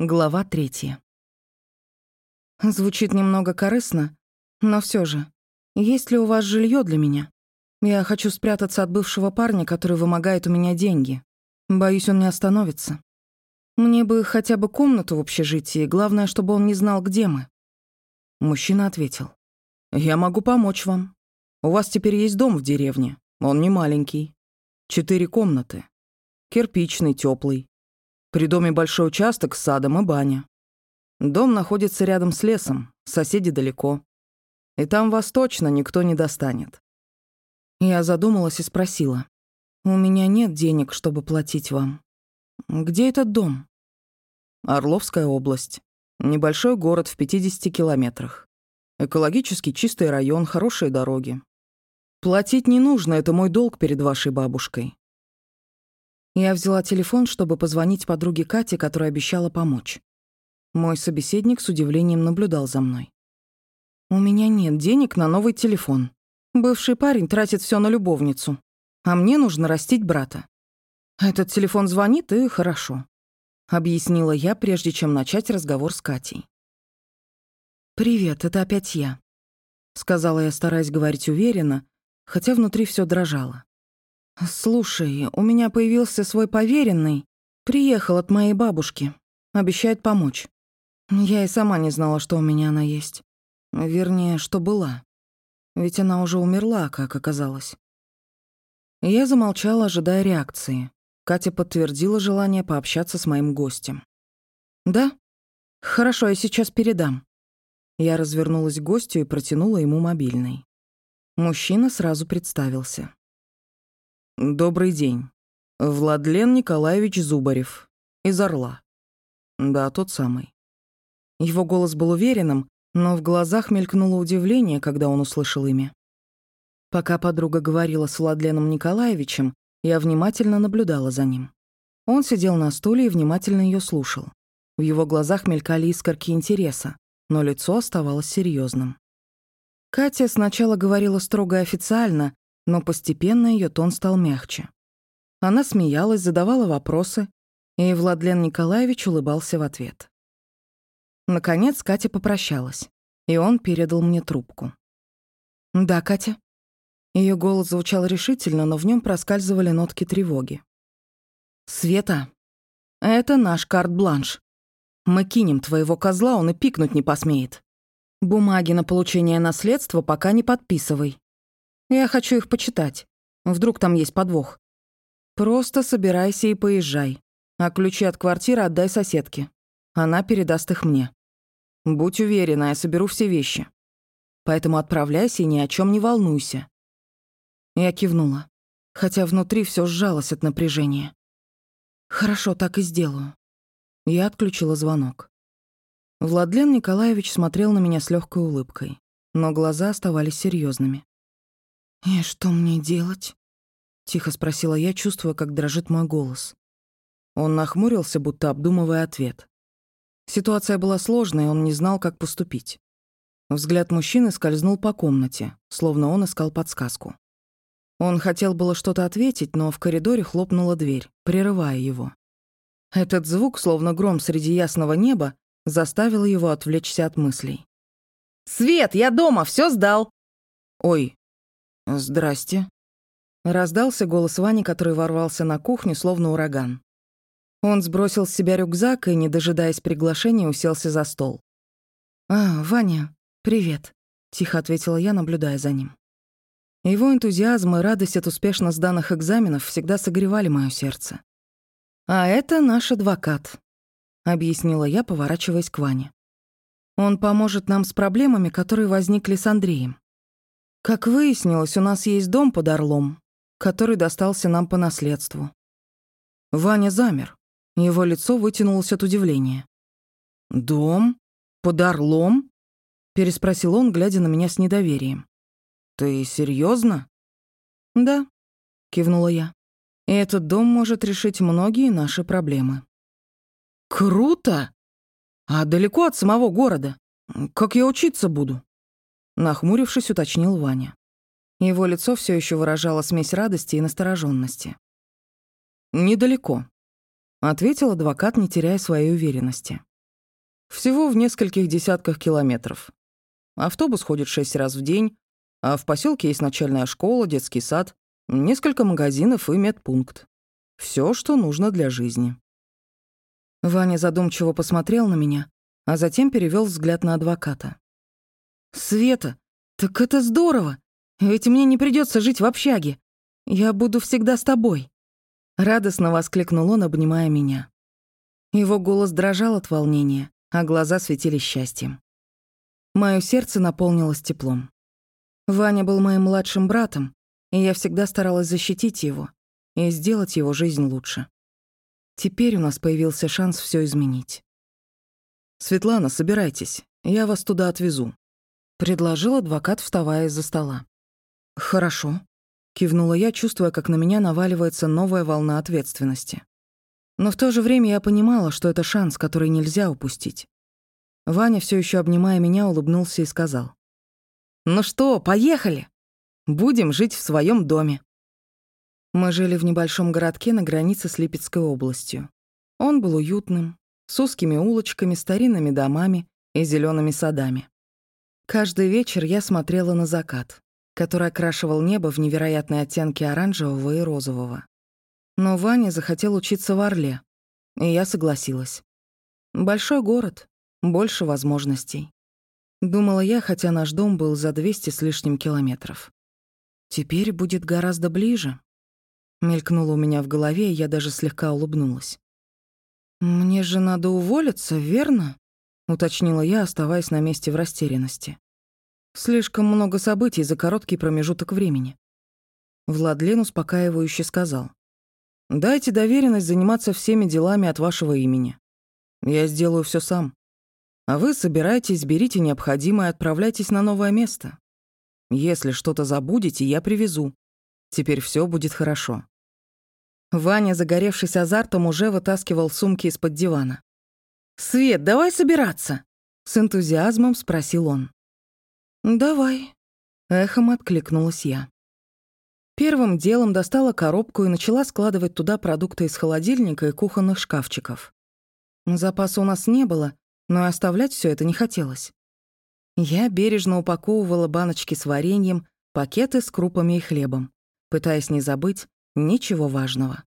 Глава третья. Звучит немного корыстно, но все же. Есть ли у вас жилье для меня? Я хочу спрятаться от бывшего парня, который вымогает у меня деньги. Боюсь, он не остановится. Мне бы хотя бы комнату в общежитии, главное, чтобы он не знал, где мы. Мужчина ответил. «Я могу помочь вам. У вас теперь есть дом в деревне. Он не маленький. Четыре комнаты. Кирпичный, теплый. При доме большой участок с садом и баня. Дом находится рядом с лесом, соседи далеко. И там вас точно никто не достанет. Я задумалась и спросила. «У меня нет денег, чтобы платить вам. Где этот дом?» Орловская область. Небольшой город в 50 километрах. Экологически чистый район, хорошие дороги. Платить не нужно, это мой долг перед вашей бабушкой. Я взяла телефон, чтобы позвонить подруге Кате, которая обещала помочь. Мой собеседник с удивлением наблюдал за мной. «У меня нет денег на новый телефон. Бывший парень тратит все на любовницу, а мне нужно растить брата. Этот телефон звонит, и хорошо», — объяснила я, прежде чем начать разговор с Катей. «Привет, это опять я», — сказала я, стараясь говорить уверенно, хотя внутри все дрожало. «Слушай, у меня появился свой поверенный. Приехал от моей бабушки. Обещает помочь. Я и сама не знала, что у меня она есть. Вернее, что была. Ведь она уже умерла, как оказалось». Я замолчала, ожидая реакции. Катя подтвердила желание пообщаться с моим гостем. «Да? Хорошо, я сейчас передам». Я развернулась к гостю и протянула ему мобильный. Мужчина сразу представился. «Добрый день. Владлен Николаевич Зубарев. Из Орла». «Да, тот самый». Его голос был уверенным, но в глазах мелькнуло удивление, когда он услышал имя. Пока подруга говорила с Владленом Николаевичем, я внимательно наблюдала за ним. Он сидел на стуле и внимательно ее слушал. В его глазах мелькали искорки интереса, но лицо оставалось серьезным. Катя сначала говорила строго официально, но постепенно ее тон стал мягче. Она смеялась, задавала вопросы, и Владлен Николаевич улыбался в ответ. Наконец Катя попрощалась, и он передал мне трубку. «Да, Катя?» Ее голос звучал решительно, но в нем проскальзывали нотки тревоги. «Света, это наш карт-бланш. Мы кинем твоего козла, он и пикнуть не посмеет. Бумаги на получение наследства пока не подписывай. Я хочу их почитать. Вдруг там есть подвох. Просто собирайся и поезжай. А ключи от квартиры отдай соседке. Она передаст их мне. Будь уверена, я соберу все вещи. Поэтому отправляйся и ни о чем не волнуйся. Я кивнула, хотя внутри все сжалось от напряжения. Хорошо, так и сделаю. Я отключила звонок. Владлен Николаевич смотрел на меня с легкой улыбкой, но глаза оставались серьезными. «И что мне делать?» — тихо спросила я, чувствуя, как дрожит мой голос. Он нахмурился, будто обдумывая ответ. Ситуация была сложной, он не знал, как поступить. Взгляд мужчины скользнул по комнате, словно он искал подсказку. Он хотел было что-то ответить, но в коридоре хлопнула дверь, прерывая его. Этот звук, словно гром среди ясного неба, заставил его отвлечься от мыслей. «Свет, я дома, все сдал!» «Ой, «Здрасте», — раздался голос Вани, который ворвался на кухню, словно ураган. Он сбросил с себя рюкзак и, не дожидаясь приглашения, уселся за стол. «А, Ваня, привет», — тихо ответила я, наблюдая за ним. Его энтузиазм и радость от успешно сданных экзаменов всегда согревали мое сердце. «А это наш адвокат», — объяснила я, поворачиваясь к Ване. «Он поможет нам с проблемами, которые возникли с Андреем. Как выяснилось, у нас есть дом под Орлом, который достался нам по наследству. Ваня замер. Его лицо вытянулось от удивления. «Дом? Под Орлом?» — переспросил он, глядя на меня с недоверием. «Ты серьезно? «Да», — кивнула я. «И этот дом может решить многие наши проблемы». «Круто! А далеко от самого города? Как я учиться буду?» Нахмурившись, уточнил Ваня. Его лицо все еще выражало смесь радости и настороженности. «Недалеко», — ответил адвокат, не теряя своей уверенности. Всего в нескольких десятках километров. Автобус ходит шесть раз в день, а в поселке есть начальная школа, детский сад, несколько магазинов и медпункт. Все, что нужно для жизни. Ваня задумчиво посмотрел на меня, а затем перевел взгляд на адвоката. «Света, так это здорово! Ведь мне не придется жить в общаге. Я буду всегда с тобой!» Радостно воскликнул он, обнимая меня. Его голос дрожал от волнения, а глаза светились счастьем. Моё сердце наполнилось теплом. Ваня был моим младшим братом, и я всегда старалась защитить его и сделать его жизнь лучше. Теперь у нас появился шанс все изменить. «Светлана, собирайтесь, я вас туда отвезу», — предложил адвокат, вставая из-за стола. «Хорошо», — кивнула я, чувствуя, как на меня наваливается новая волна ответственности. Но в то же время я понимала, что это шанс, который нельзя упустить. Ваня, все еще обнимая меня, улыбнулся и сказал. «Ну что, поехали? Будем жить в своем доме». Мы жили в небольшом городке на границе с Липецкой областью. Он был уютным, с узкими улочками, старинными домами и зелеными садами. Каждый вечер я смотрела на закат, который окрашивал небо в невероятные оттенки оранжевого и розового. Но Ваня захотел учиться в Орле, и я согласилась. Большой город, больше возможностей. Думала я, хотя наш дом был за 200 с лишним километров. Теперь будет гораздо ближе. Мелькнуло у меня в голове, и я даже слегка улыбнулась. «Мне же надо уволиться, верно?» — уточнила я, оставаясь на месте в растерянности. «Слишком много событий за короткий промежуток времени». Владлен успокаивающе сказал. «Дайте доверенность заниматься всеми делами от вашего имени. Я сделаю все сам. А вы собирайтесь, берите необходимое и отправляйтесь на новое место. Если что-то забудете, я привезу. Теперь все будет хорошо». Ваня, загоревшись азартом, уже вытаскивал сумки из-под дивана. «Свет, давай собираться!» — с энтузиазмом спросил он. «Давай», — эхом откликнулась я. Первым делом достала коробку и начала складывать туда продукты из холодильника и кухонных шкафчиков. Запаса у нас не было, но и оставлять все это не хотелось. Я бережно упаковывала баночки с вареньем, пакеты с крупами и хлебом пытаясь не забыть ничего важного.